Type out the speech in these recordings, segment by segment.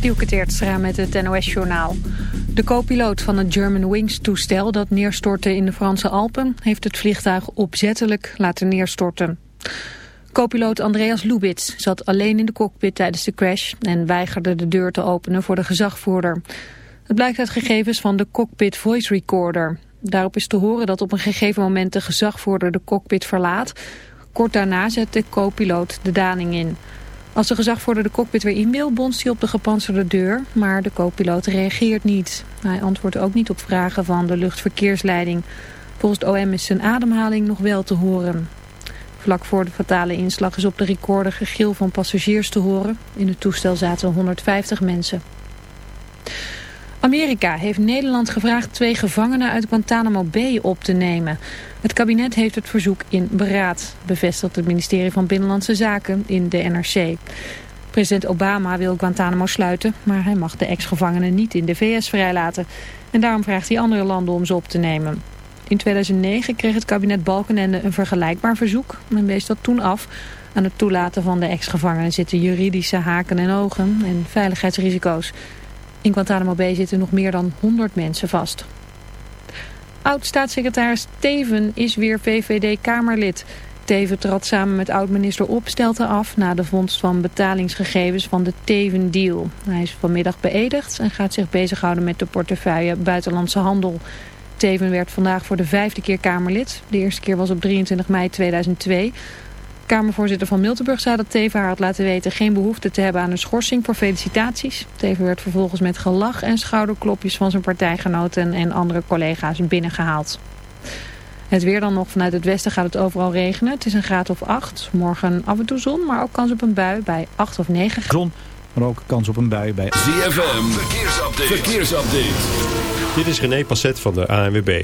Dielke Teertstra met het NOS-journaal. De co-piloot van het German Wings-toestel dat neerstortte in de Franse Alpen... heeft het vliegtuig opzettelijk laten neerstorten. Co-piloot Andreas Lubitz zat alleen in de cockpit tijdens de crash... en weigerde de deur te openen voor de gezagvoerder. Het blijkt uit gegevens van de cockpit voice recorder. Daarop is te horen dat op een gegeven moment de gezagvoerder de cockpit verlaat. Kort daarna zet de co-piloot de daning in... Als de gezagvoerder de cockpit weer in wil, bonst hij op de gepantserde deur, maar de co-piloot reageert niet. Hij antwoordt ook niet op vragen van de luchtverkeersleiding. Volgens het OM is zijn ademhaling nog wel te horen. Vlak voor de fatale inslag is op de recorder gegil van passagiers te horen. In het toestel zaten 150 mensen. Amerika heeft Nederland gevraagd twee gevangenen uit Guantanamo Bay op te nemen. Het kabinet heeft het verzoek in beraad, bevestigt het ministerie van Binnenlandse Zaken in de NRC. President Obama wil Guantanamo sluiten, maar hij mag de ex-gevangenen niet in de VS vrijlaten. En daarom vraagt hij andere landen om ze op te nemen. In 2009 kreeg het kabinet Balkenende een vergelijkbaar verzoek en wees dat toen af. Aan het toelaten van de ex-gevangenen zitten juridische haken en ogen en veiligheidsrisico's. In Guantanamo Bay zitten nog meer dan 100 mensen vast. Oud-staatssecretaris Teven is weer VVD-Kamerlid. Teven trad samen met oud-minister Opstelten af... na de vondst van betalingsgegevens van de Teven-deal. Hij is vanmiddag beëdigd en gaat zich bezighouden met de portefeuille Buitenlandse Handel. Teven werd vandaag voor de vijfde keer Kamerlid. De eerste keer was op 23 mei 2002... Kamervoorzitter van Miltenburg zei dat Teven haar had laten weten geen behoefte te hebben aan een schorsing voor felicitaties. Teven werd vervolgens met gelach en schouderklopjes van zijn partijgenoten en andere collega's binnengehaald. Het weer dan nog vanuit het westen gaat het overal regenen. Het is een graad of 8. Morgen af en toe zon, maar ook kans op een bui bij 8 of 9 Zon, maar ook kans op een bui bij... ZFM, verkeersupdate. verkeersupdate. Dit is René Passet van de ANWB.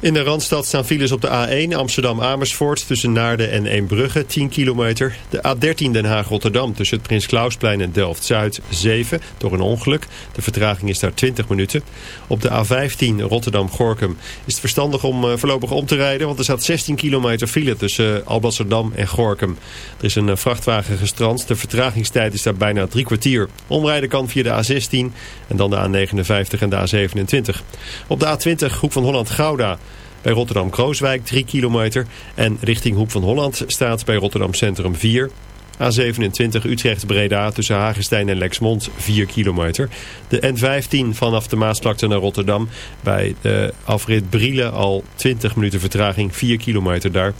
In de Randstad staan files op de A1 Amsterdam-Amersfoort tussen Naarden en Eembrugge 10 kilometer. De A13 Den Haag-Rotterdam tussen het Prins Klausplein en Delft-Zuid 7 door een ongeluk. De vertraging is daar 20 minuten. Op de A15 Rotterdam-Gorkum is het verstandig om uh, voorlopig om te rijden, want er staat 16 kilometer file tussen uh, Alblasserdam en Gorkum. Er is een uh, vrachtwagen gestrand. De vertragingstijd is daar bijna drie kwartier. Omrijden kan via de A16 en dan de A59 en de A27. Op de A20 Hoek van Holland-Gouda bij Rotterdam-Krooswijk 3 kilometer. En richting Hoek van Holland staat bij Rotterdam Centrum 4. A27 Utrecht-Breda tussen Hagestein en Lexmond 4 kilometer. De N15 vanaf de Maasvlakte naar Rotterdam bij de afrit Brielen al 20 minuten vertraging 4 kilometer daar.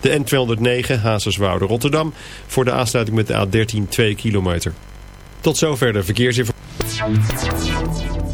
De N209 Hazerswoude Rotterdam voor de aansluiting met de A13 2 kilometer. Tot zover de verkeersinformatie.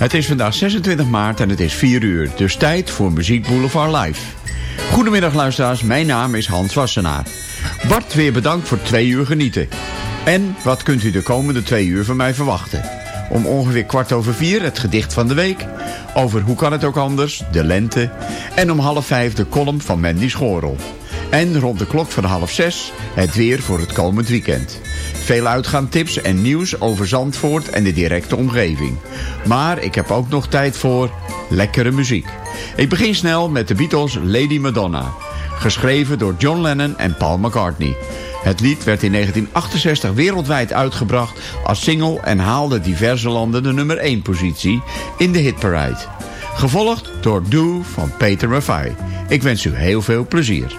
Het is vandaag 26 maart en het is 4 uur, dus tijd voor Muziek Boulevard Live. Goedemiddag luisteraars, mijn naam is Hans Wassenaar. Bart, weer bedankt voor twee uur genieten. En wat kunt u de komende twee uur van mij verwachten? Om ongeveer kwart over vier het gedicht van de week. Over hoe kan het ook anders, de lente. En om half vijf de column van Mandy Schorel. En rond de klok van half zes het weer voor het komend weekend. Veel uitgaantips en nieuws over Zandvoort en de directe omgeving. Maar ik heb ook nog tijd voor lekkere muziek. Ik begin snel met de Beatles Lady Madonna. Geschreven door John Lennon en Paul McCartney. Het lied werd in 1968 wereldwijd uitgebracht als single... en haalde diverse landen de nummer 1 positie in de hitparade. Gevolgd door Do van Peter Maffay. Ik wens u heel veel plezier.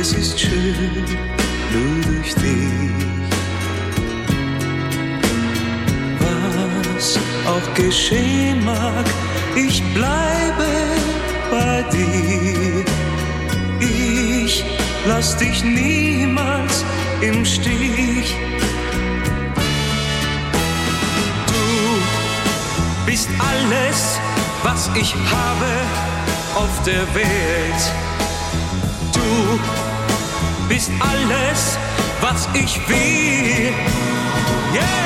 es ist schön, nur durch dich. Was auch geschehen mag, ich bleibe bei dir. Ich lass dich niemals im Stich. Du bist alles, was ich habe auf der Welt. Du bist alles, was ich will. Yeah!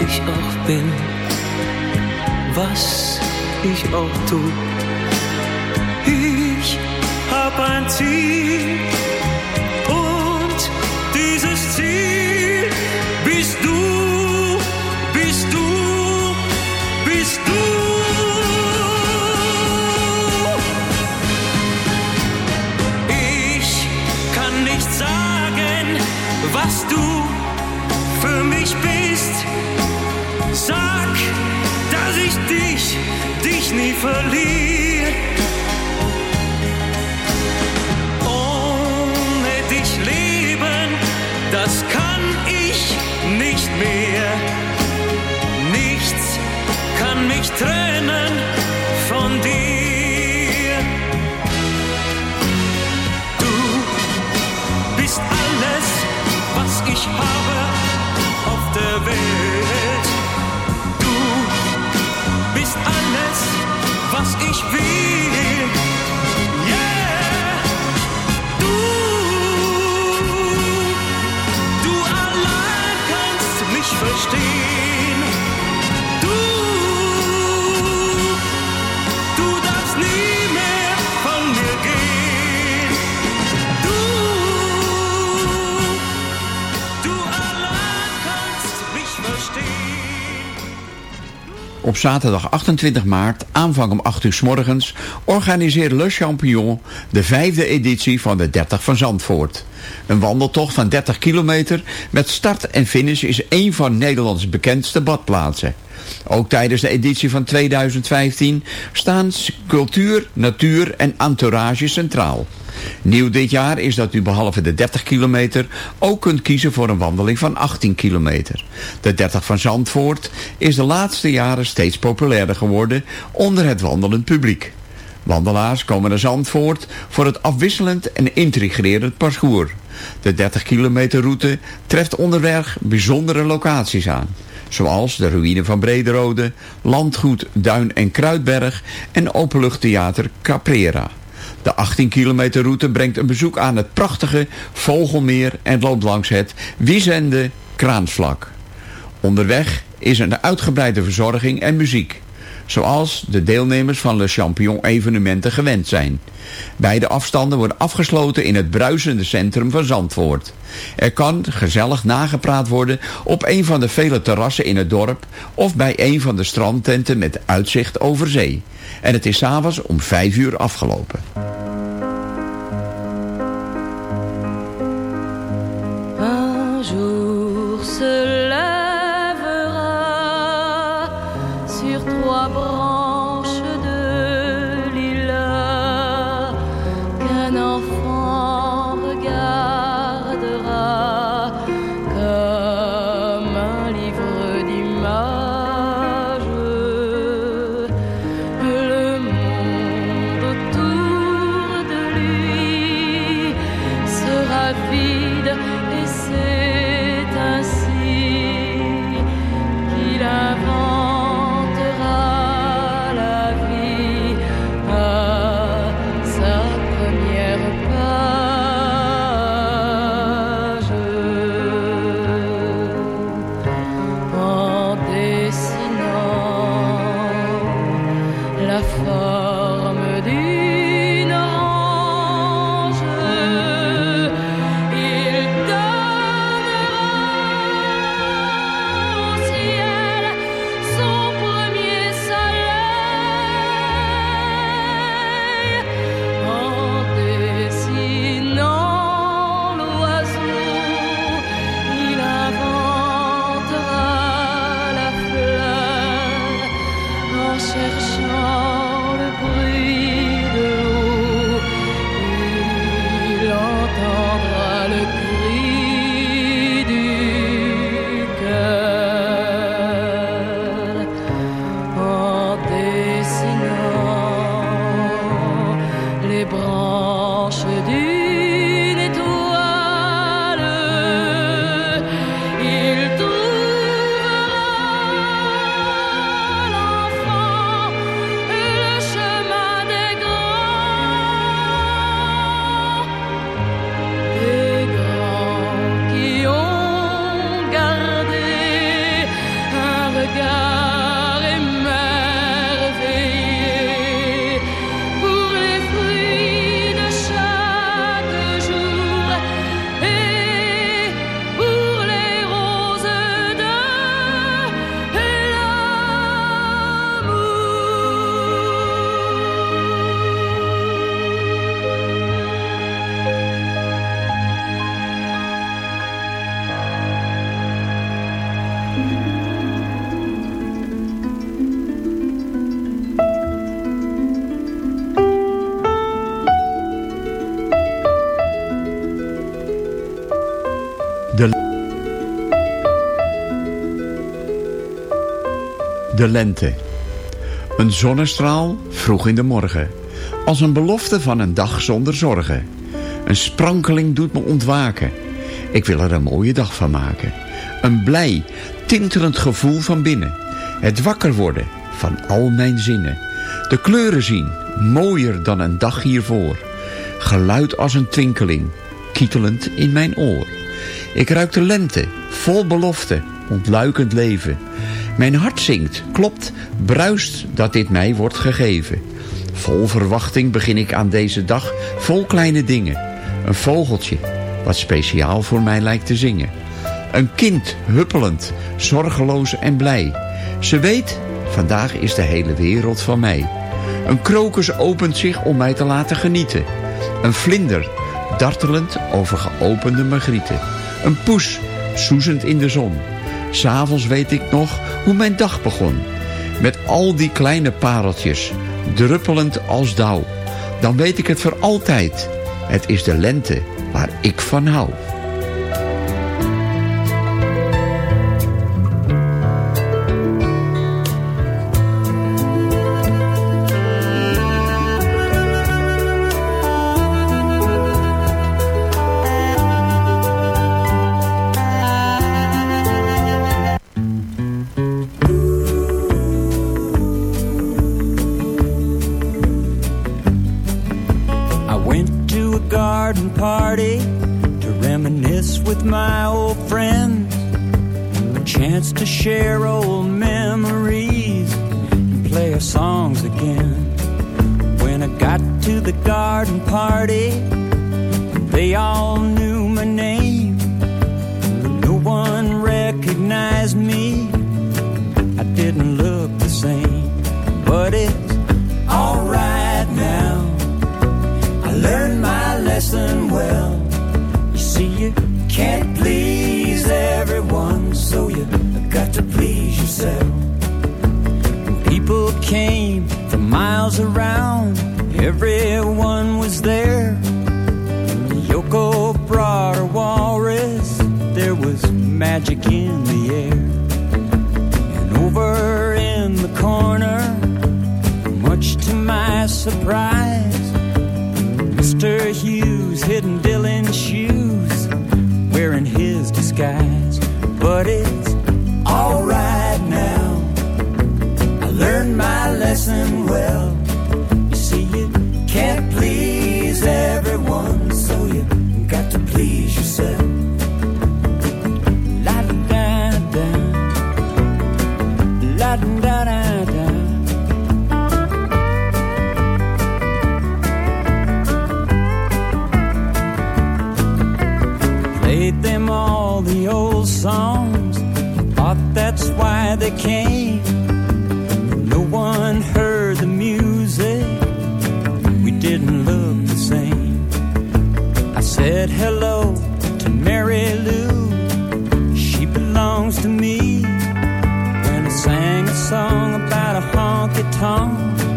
ich auch bin, was ich auch tu. Ich hab ein Ziel dich Op zaterdag 28 maart, aanvang om 8 uur s morgens, organiseert Le Champion de vijfde editie van de 30 van Zandvoort. Een wandeltocht van 30 kilometer met start en finish is een van Nederlands bekendste badplaatsen. Ook tijdens de editie van 2015 staan cultuur, natuur en entourage centraal. Nieuw dit jaar is dat u behalve de 30 kilometer ook kunt kiezen voor een wandeling van 18 kilometer. De 30 van Zandvoort is de laatste jaren steeds populairder geworden onder het wandelend publiek. Wandelaars komen naar Zandvoort voor het afwisselend en intrigerend parcours. De 30 kilometer route treft onderweg bijzondere locaties aan. Zoals de ruïne van Brederode, landgoed Duin en Kruidberg en openluchttheater Caprera. De 18 kilometer route brengt een bezoek aan het prachtige Vogelmeer en loopt langs het Wiesende Kraansvlak. Onderweg is een uitgebreide verzorging en muziek. Zoals de deelnemers van Le Champion evenementen gewend zijn. Beide afstanden worden afgesloten in het bruisende centrum van Zandvoort. Er kan gezellig nagepraat worden op een van de vele terrassen in het dorp... of bij een van de strandtenten met uitzicht over zee. En het is s'avonds om 5 uur afgelopen. De lente. Een zonnestraal vroeg in de morgen. Als een belofte van een dag zonder zorgen. Een sprankeling doet me ontwaken. Ik wil er een mooie dag van maken. Een blij, tintelend gevoel van binnen. Het wakker worden van al mijn zinnen. De kleuren zien, mooier dan een dag hiervoor. Geluid als een twinkeling, kietelend in mijn oor. Ik ruik de lente, vol belofte, ontluikend leven. Mijn hart zingt, klopt, bruist dat dit mij wordt gegeven. Vol verwachting begin ik aan deze dag, vol kleine dingen. Een vogeltje, wat speciaal voor mij lijkt te zingen. Een kind, huppelend, zorgeloos en blij. Ze weet, vandaag is de hele wereld van mij. Een krokus opent zich om mij te laten genieten. Een vlinder, dartelend over geopende magrieten. Een poes, soezend in de zon. S'avonds weet ik nog hoe mijn dag begon. Met al die kleine pareltjes, druppelend als dauw. Dan weet ik het voor altijd. Het is de lente waar ik van hou. To a garden party to reminisce with my old friends. A chance to share old memories and play our songs again. When I got to the garden party, they all knew my name. But no one recognized me. People came from miles around, everyone was there. Yoko brought her walrus, there was magic in the air. And over in the corner, much to my surprise, Mr. Hughes hidden Dylan's shoes, wearing his disguise. But it's lesson well. You see, you can't please everyone, so you got to please yourself. La da da, la da da da. played them all the old songs. Thought that's why they came. Honky tonk,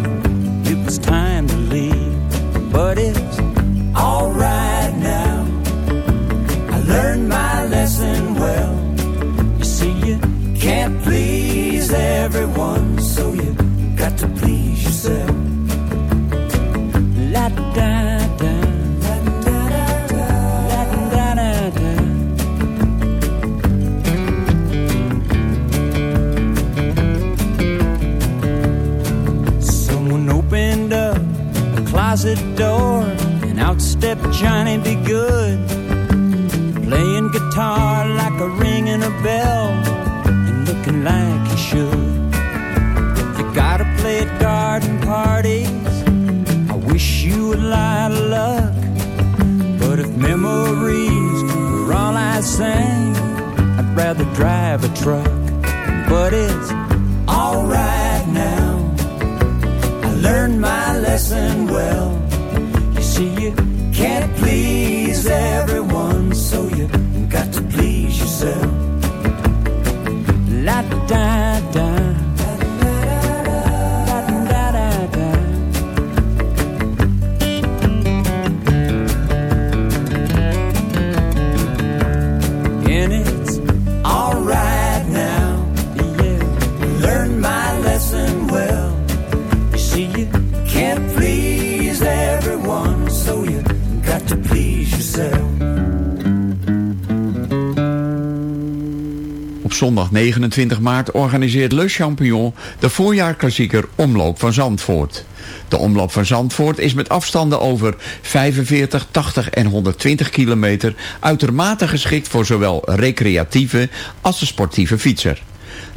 and stepped Johnny Be Good, playing guitar like a ringing a bell and looking like he should. You gotta play at garden parties. I wish you would lie to luck, but if memories were all I sang, I'd rather drive a truck. But it's alright now. I learned my lesson well. You see, you please everyone, zondag 29 maart organiseert Le Champignon de voorjaarklassieker Omloop van Zandvoort. De Omloop van Zandvoort is met afstanden over 45, 80 en 120 kilometer uitermate geschikt voor zowel recreatieve als de sportieve fietser.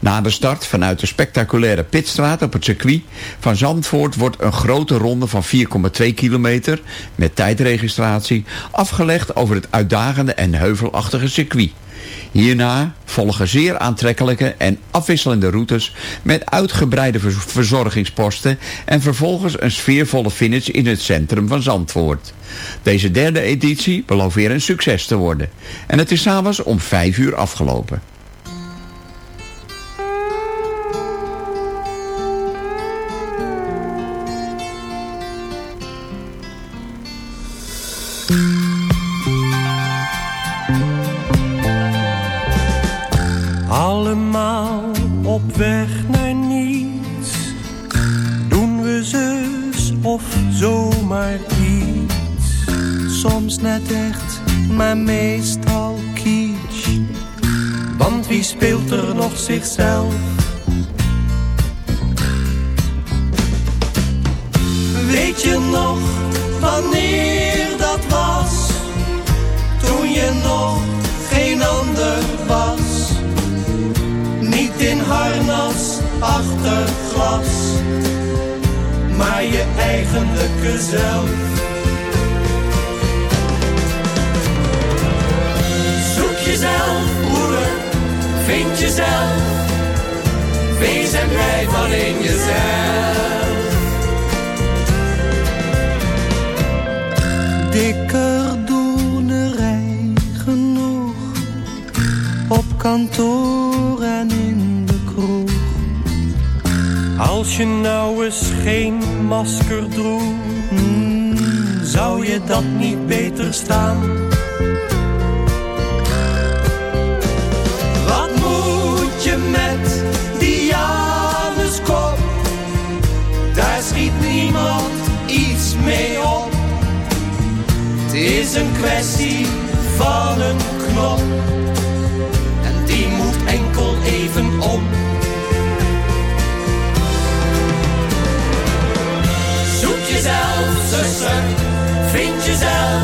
Na de start vanuit de spectaculaire Pitstraat op het circuit van Zandvoort wordt een grote ronde van 4,2 kilometer met tijdregistratie afgelegd over het uitdagende en heuvelachtige circuit. Hierna volgen zeer aantrekkelijke en afwisselende routes met uitgebreide ver- verzorgingsposten en vervolgens een sfeervolle finish in het centrum van Zandvoort. Deze derde editie belooft weer een succes te worden. En het is s'avonds om 5 uur afgelopen. Zichzelf? Weet je nog wanneer dat was? Toen je nog geen ander was. Niet in harnas achter glas, maar je eigenlijke zelf. Vind jezelf. Wees en blijf alleen jezelf. Dikker doenerij genoeg op kantoor en in de kroeg. Als je nou eens geen masker droeg, hmm, zou je dat niet beter staan? Niemand iets mee op. Het is een kwestie van een knop. En die moet enkel even om. Zoek jezelf, zuster, vind jezelf.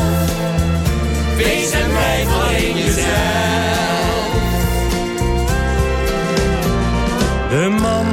Wees en blijf alleen jezelf. De man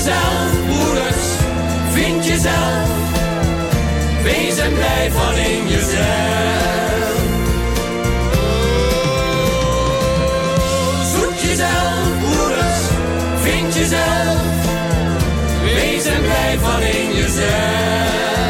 Jezelf, broeders, vind jezelf. Wees en blijf alleen jezelf. Zoek jezelf, broeders, vind jezelf. Wees en ja, ja. Zoek jezelf,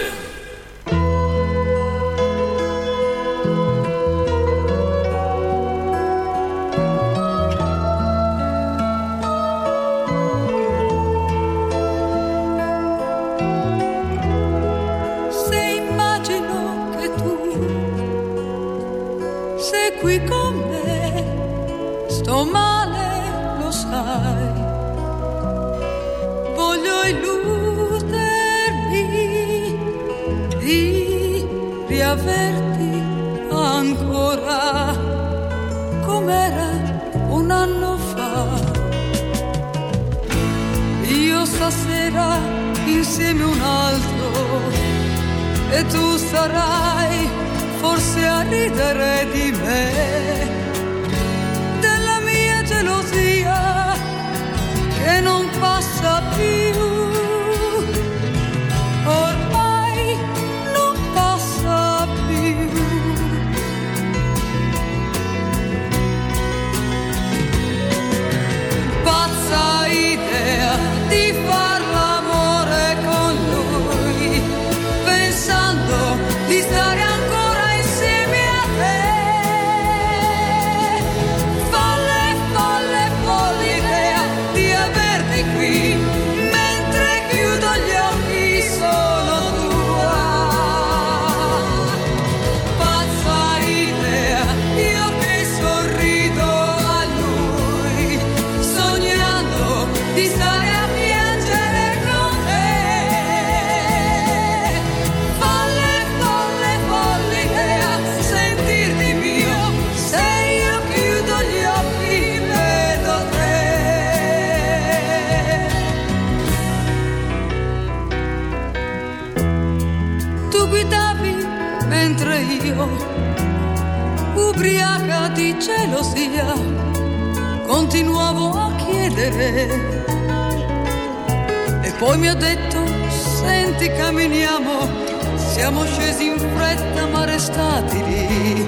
E poi mi ha detto, senti camminiamo, siamo scesi in fretta ma restati lì,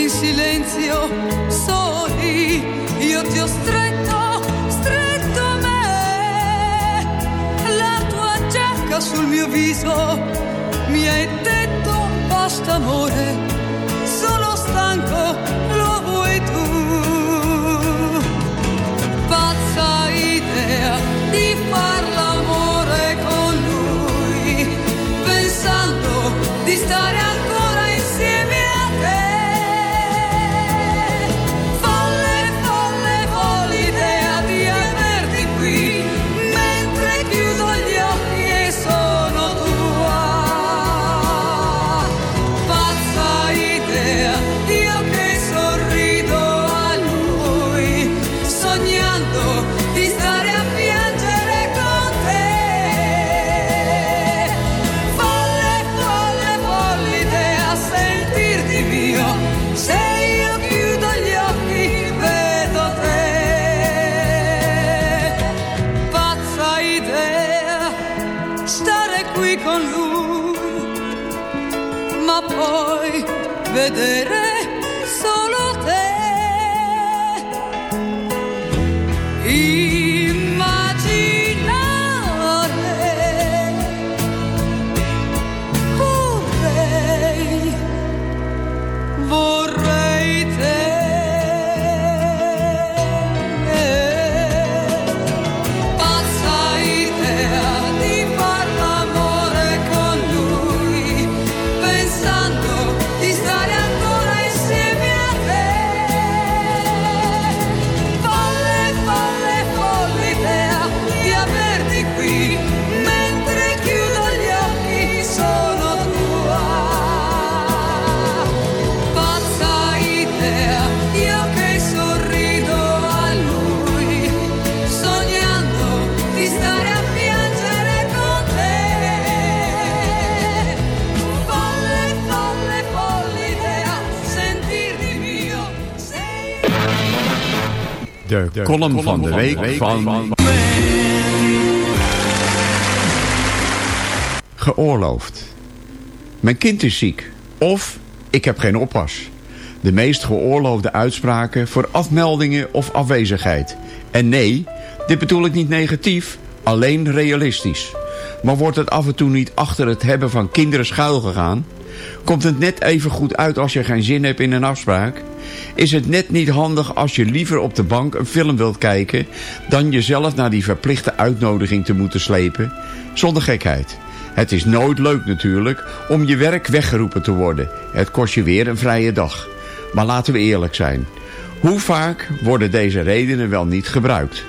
in silenzio, soli, io ti ho stretto, stretto a me, la tua giacca sul mio viso, mi hai detto basta amore, sono stanco, lo vuoi tu. Far l'amore con lui, pensando di stare ancora ma poi vedere solo te. De, column van de week van... Geoorloofd. Mijn kind is ziek. Of ik heb geen oppas. De meest geoorloofde uitspraken voor afmeldingen of afwezigheid. En nee, dit bedoel ik niet negatief, alleen realistisch. Maar wordt het af en toe niet achter het hebben van kinderen schuil gegaan? Komt het net even goed uit als je geen zin hebt in een afspraak? Is het net niet handig als je liever op de bank een film wilt kijken... dan jezelf naar die verplichte uitnodiging te moeten slepen? Zonder gekheid. Het is nooit leuk natuurlijk om je werk weggeroepen te worden. Het kost je weer een vrije dag. Maar laten we eerlijk zijn. Hoe vaak worden deze redenen wel niet gebruikt?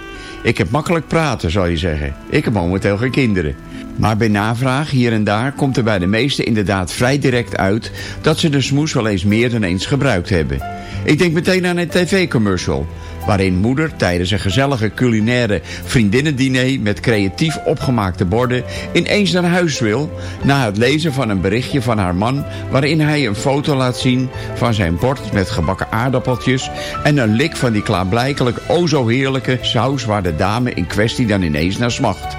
Ik heb makkelijk praten, zou je zeggen. Ik heb momenteel geen kinderen. Maar bij navraag hier en daar komt er bij de meesten inderdaad vrij direct uit... dat ze de smoes wel eens meer dan eens gebruikt hebben. Ik denk meteen aan een tv-commercial... waarin moeder tijdens een gezellige culinaire vriendinnendiner... met creatief opgemaakte borden ineens naar huis wil... na het lezen van een berichtje van haar man... waarin hij een foto laat zien van zijn bord met gebakken aardappeltjes... en een lik van die klaarblijkelijk o zo heerlijke saus... waar de dame in kwestie dan ineens naar smacht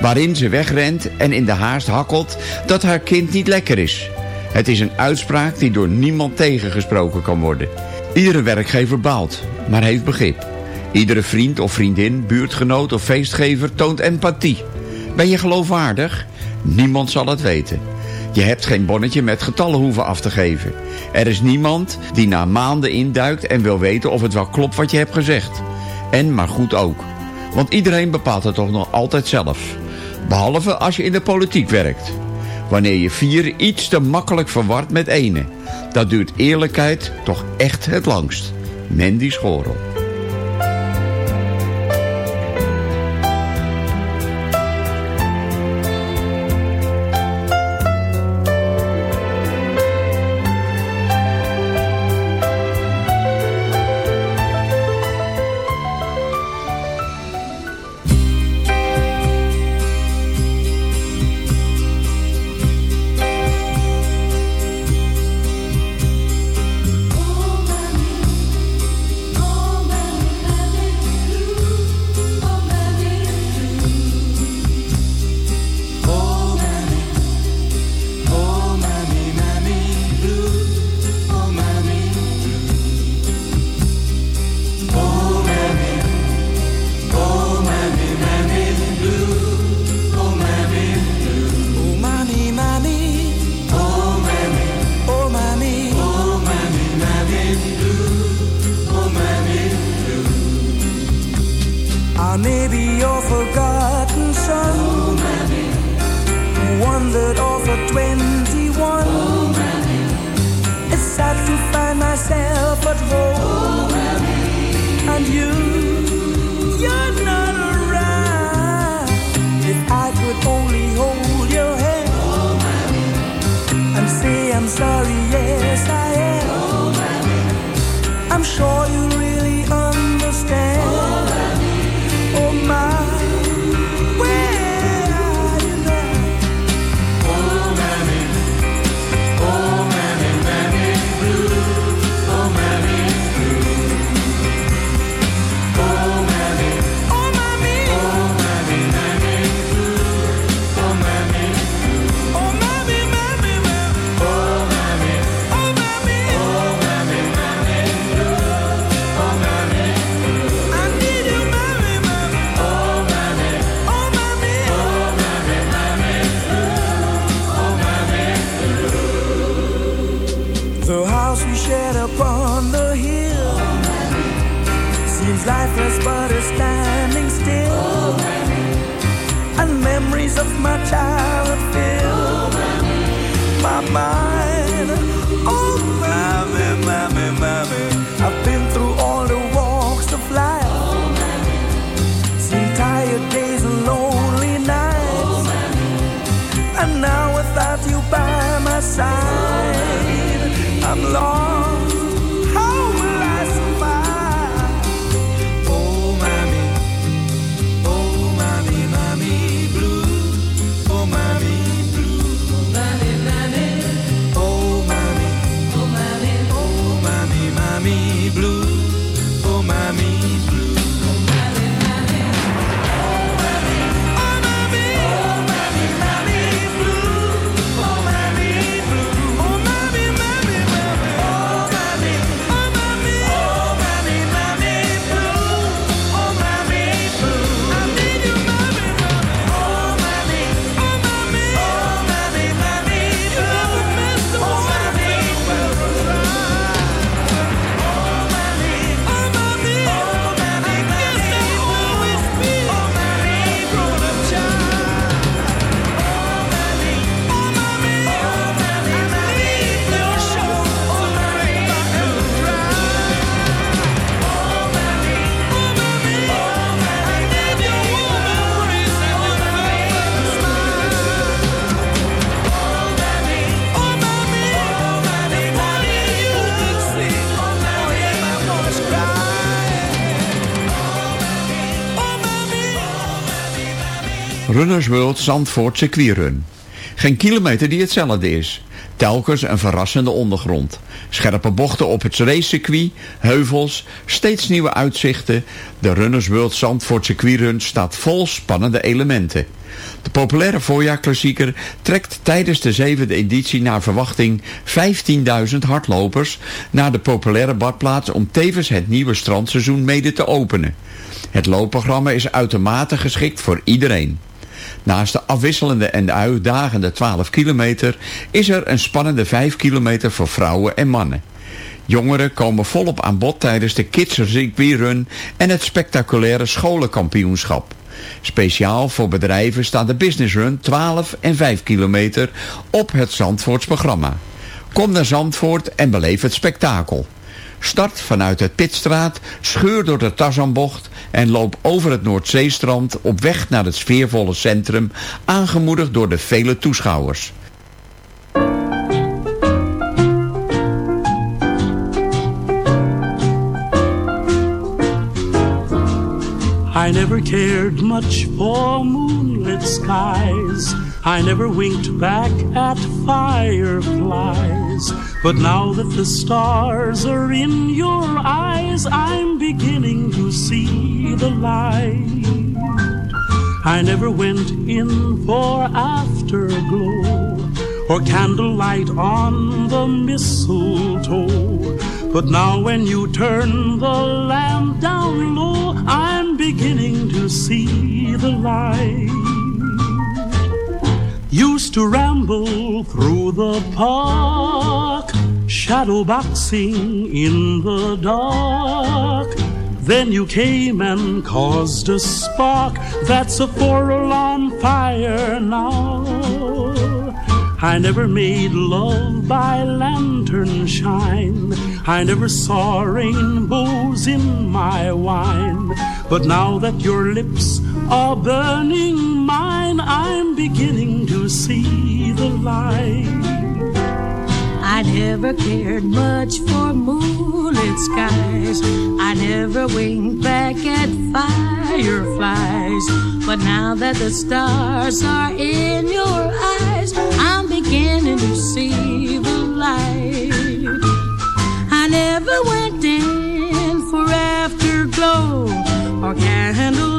waarin ze wegrent en in de haast hakkelt dat haar kind niet lekker is. Het is een uitspraak die door niemand tegengesproken kan worden. Iedere werkgever baalt, maar heeft begrip. Iedere vriend of vriendin, buurtgenoot of feestgever toont empathie. Ben je geloofwaardig? Niemand zal het weten. Je hebt geen bonnetje met getallen hoeven af te geven. Er is niemand die na maanden induikt en wil weten of het wel klopt wat je hebt gezegd. En maar goed ook. Want iedereen bepaalt het toch nog altijd zelf. Behalve als je in de politiek werkt. Wanneer je vier iets te makkelijk verward met ene. Dat duurt eerlijkheid toch echt het langst. Mandy Schorel. Runners World Zandvoort Circuitrun. Geen kilometer die hetzelfde is. Telkens een verrassende ondergrond. Scherpe bochten op het racecircuit, heuvels, steeds nieuwe uitzichten. De Runners World Zandvoort Circuitrun staat vol spannende elementen. De populaire voorjaarklassieker trekt tijdens de zevende editie naar verwachting 15.000 hardlopers naar de populaire badplaats om tevens het nieuwe strandseizoen mede te openen. Het loopprogramma is uitermate geschikt voor iedereen. Naast de afwisselende en uitdagende 12 kilometer is er een spannende 5 kilometer voor vrouwen en mannen. Jongeren komen volop aan bod tijdens de Kids Run en het spectaculaire scholenkampioenschap. Speciaal voor bedrijven staan de Business Run 12 en 5 kilometer op het Zandvoorts programma. Kom naar Zandvoort en beleef het spektakel. Start vanuit het Pitstraat, scheur door de Tarzanbocht en loop over het Noordzeestrand op weg naar het sfeervolle centrum, aangemoedigd door de vele toeschouwers. I never cared much for moonlit skies. I never winked back at fireflies. But now that the stars are in your eyes, I'm beginning to see the light. I never went in for afterglow or candlelight on the mistletoe. But now when you turn the lamp down low, I'm beginning to see the light. Used to ramble through the park, shadow boxing in the dark. Then you came and caused a spark that's a four alarm fire now. I never made love by lantern shine. I never saw rainbows in my wine. But now that your lips are burning mine, I'm beginning to see the light. I never cared much for moonlit skies. I never winked back at fireflies. But now that the stars are in your eyes, I'm beginning to see the light. I never went in for afterglow or the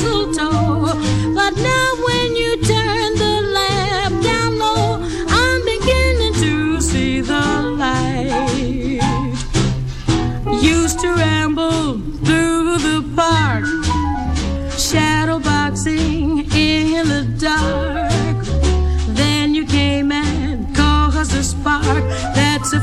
mistletoe. But now when you turn the lamp down low, I'm beginning to see the light. Used to ramble through the park, shadow boxing in the dark. Then you came and caused a spark that's a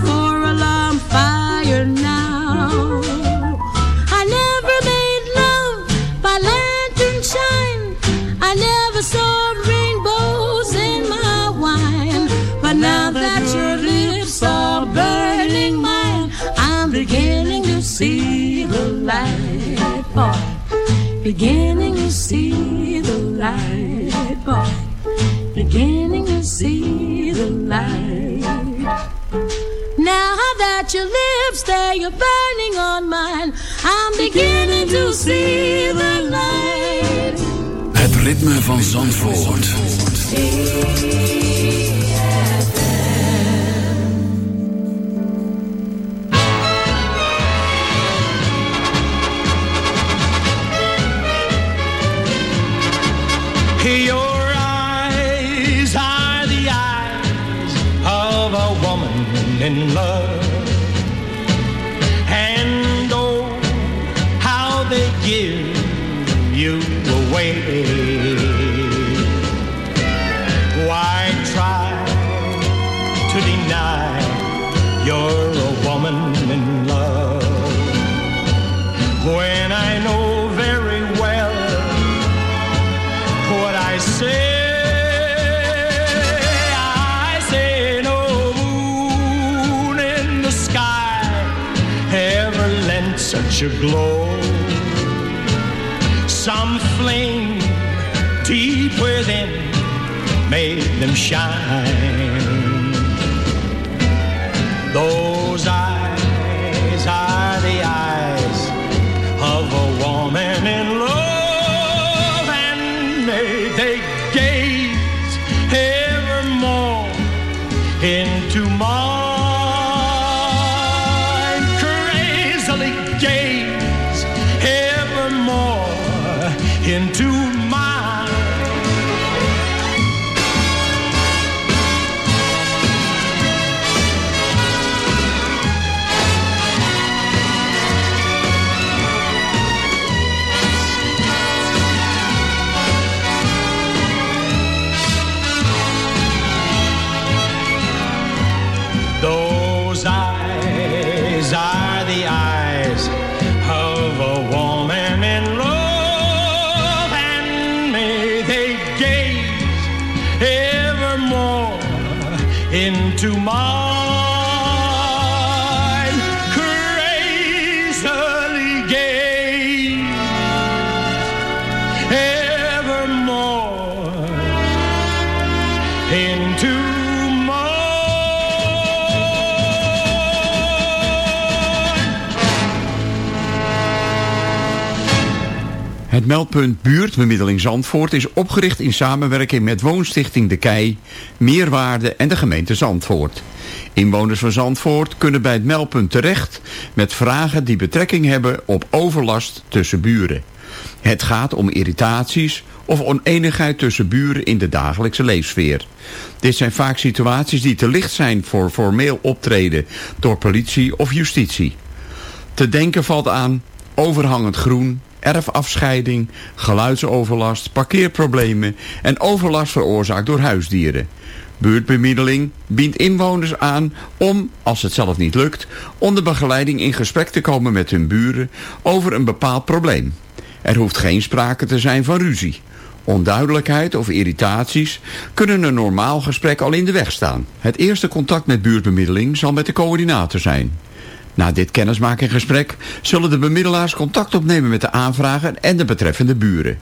Beginning to see the light, boy. Beginning to see the light. Now that your lips they are burning on mine, I'm beginning to see the light. Het ritme van Zandvoort. Your in love. Glow. Some flame deep within made them shine. Het meldpunt Buurtbemiddeling Zandvoort is opgericht in samenwerking met Woonstichting De Kei, Meerwaarde en de gemeente Zandvoort. Inwoners van Zandvoort kunnen bij het meldpunt terecht met vragen die betrekking hebben op overlast tussen buren. Het gaat om irritaties of oneenigheid tussen buren in de dagelijkse leefsfeer. Dit zijn vaak situaties die te licht zijn voor formeel optreden door politie of justitie. Te denken valt aan overhangend groen, erfafscheiding, geluidsoverlast, parkeerproblemen en overlast veroorzaakt door huisdieren. Buurtbemiddeling biedt inwoners aan om, als het zelf niet lukt, onder begeleiding in gesprek te komen met hun buren over een bepaald probleem. Er hoeft geen sprake te zijn van ruzie. Onduidelijkheid of irritaties kunnen een normaal gesprek al in de weg staan. Het eerste contact met buurtbemiddeling zal met de coördinator zijn. Na dit kennismakinggesprek zullen de bemiddelaars contact opnemen met de aanvrager en de betreffende buren.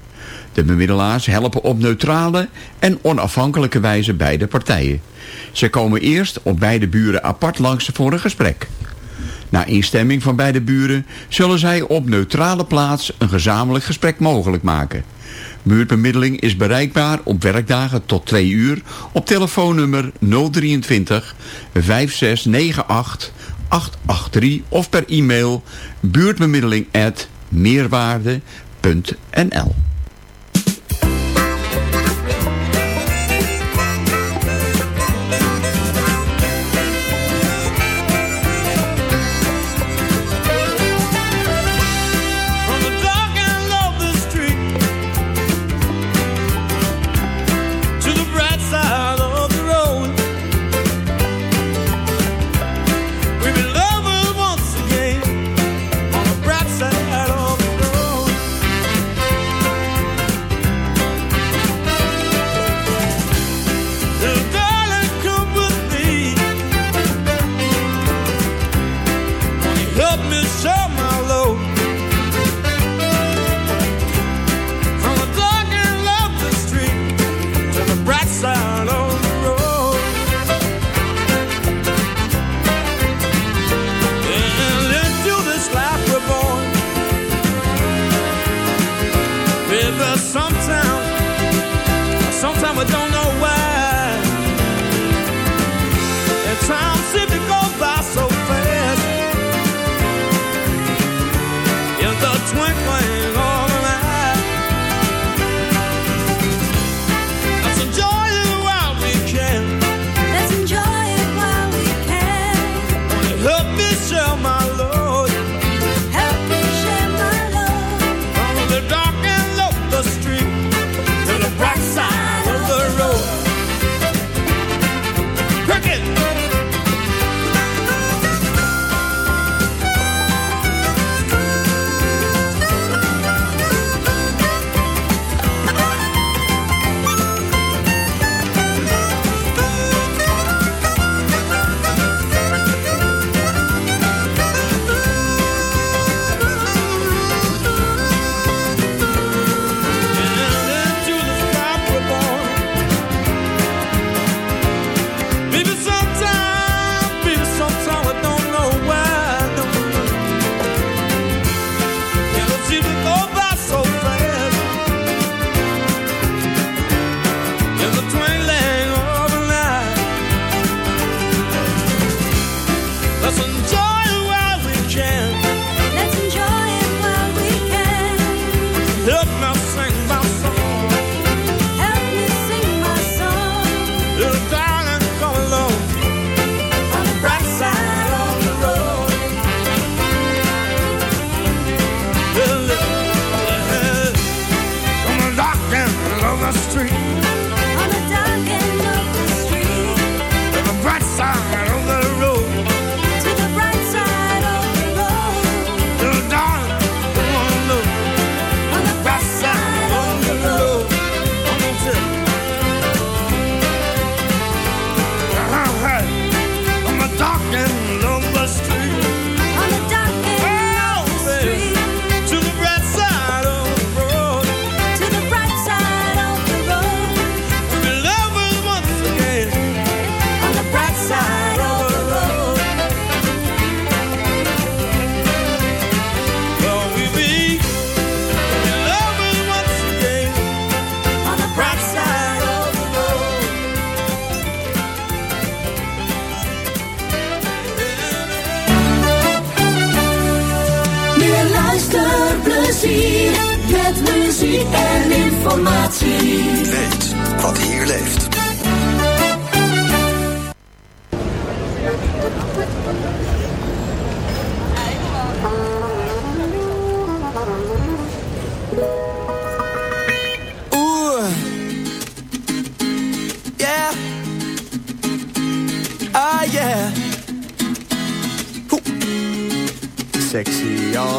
De bemiddelaars helpen op neutrale en onafhankelijke wijze beide partijen. Ze komen eerst op beide buren apart langs voor een gesprek. Na instemming van beide buren zullen zij op neutrale plaats een gezamenlijk gesprek mogelijk maken. Buurtbemiddeling is bereikbaar op werkdagen tot 2 uur op telefoonnummer 023 5698 883 of per e-mail buurtbemiddeling meerwaarde.nl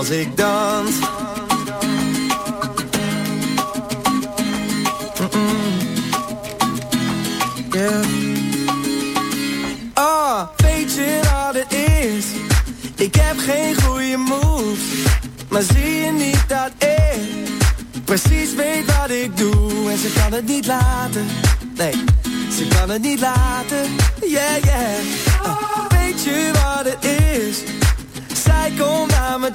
als ik dans. Yeah. Ah, weet je wat het is? Ik heb geen goede moves. Maar zie je niet dat ik precies weet wat ik doe en ze kan het niet laten. Nee, ze kan het niet laten. Yeah, yeah. Uh, weet je wat het is? Zij komt naar me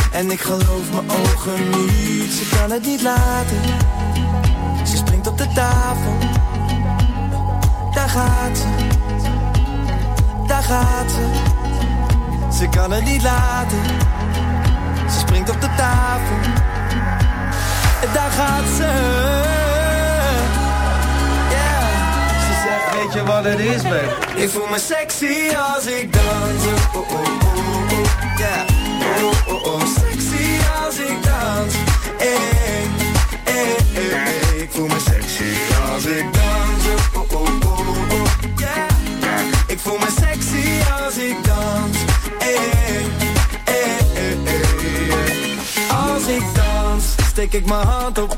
En ik geloof mijn ogen niet. Ze kan het niet laten. Ze springt op de tafel. Daar gaat ze. Daar gaat ze. Ze kan het niet laten. Ze springt op de tafel. Daar gaat ze. Yeah. Ze zegt, weet je wat het is, babe? Ik voel me sexy als ik dans. Oh, oh, oh, oh. Yeah. Oh, oh, oh. Sexy als ik dans. Ik voel me sexy als ik dans. Oh, oh, oh, oh. Ik voel me sexy als ik dans. Als ik dans, steek ik mijn hand op.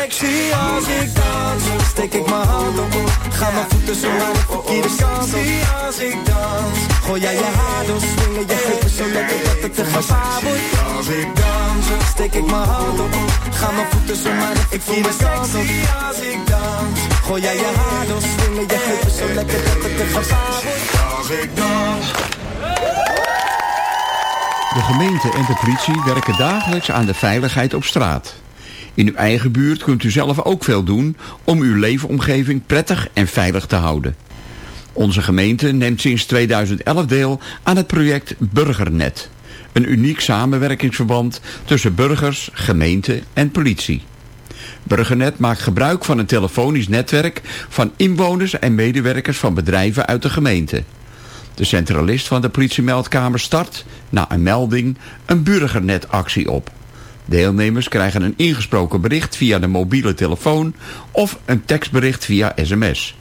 Sexy als ik dans. Steek ik mijn hand op. Ga mijn voeten zo naar de verkeerde kant op. als ik dans. Gooi jij je haar door, swingen je heupen zo lekker dat het te gevaar wordt. Als ik dans, steek ik mijn hand op. Ga mijn voeten zo naar de verkeerde kant op. als ik dans. Gooi jij je haar door, swingen je heupen zo lekker dat het te gevaar wordt. Als ik dans. De gemeente en de politie werken dagelijks aan de veiligheid op straat. In uw eigen buurt kunt u zelf ook veel doen om uw leefomgeving prettig en veilig te houden. Onze gemeente neemt sinds 2011 deel aan het project Burgernet. Een uniek samenwerkingsverband tussen burgers, gemeente en politie. Burgernet maakt gebruik van een telefonisch netwerk van inwoners en medewerkers van bedrijven uit de gemeente. De centralist van de politiemeldkamer start, na een melding, een burgernetactie op. Deelnemers krijgen een ingesproken bericht via de mobiele telefoon of een tekstbericht via sms.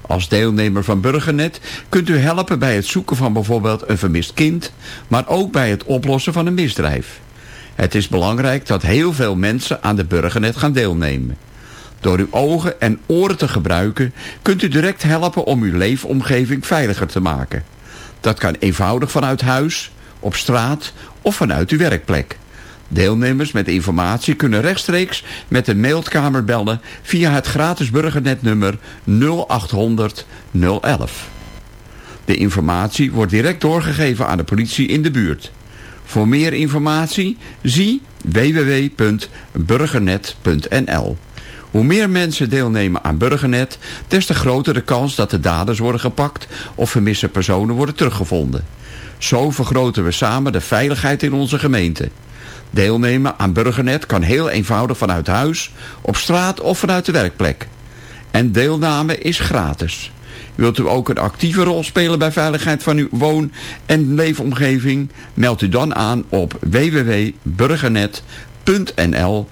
Als deelnemer van Burgernet kunt u helpen bij het zoeken van bijvoorbeeld een vermist kind, maar ook bij het oplossen van een misdrijf. Het is belangrijk dat heel veel mensen aan de Burgernet gaan deelnemen. Door uw ogen en oren te gebruiken kunt u direct helpen om uw leefomgeving veiliger te maken. Dat kan eenvoudig vanuit huis, op straat of vanuit uw werkplek. Deelnemers met informatie kunnen rechtstreeks met de mailkamer bellen via het gratis burgernetnummer 0800 011. De informatie wordt direct doorgegeven aan de politie in de buurt. Voor meer informatie zie www.burgernet.nl. Hoe meer mensen deelnemen aan Burgernet, des te groter de kans dat de daders worden gepakt of vermiste personen worden teruggevonden. Zo vergroten we samen de veiligheid in onze gemeente. Deelnemen aan Burgernet kan heel eenvoudig vanuit huis, op straat of vanuit de werkplek. En deelname is gratis. Wilt u ook een actieve rol spelen bij veiligheid van uw woon- en leefomgeving? Meld u dan aan op www.burgernet.nl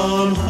van goede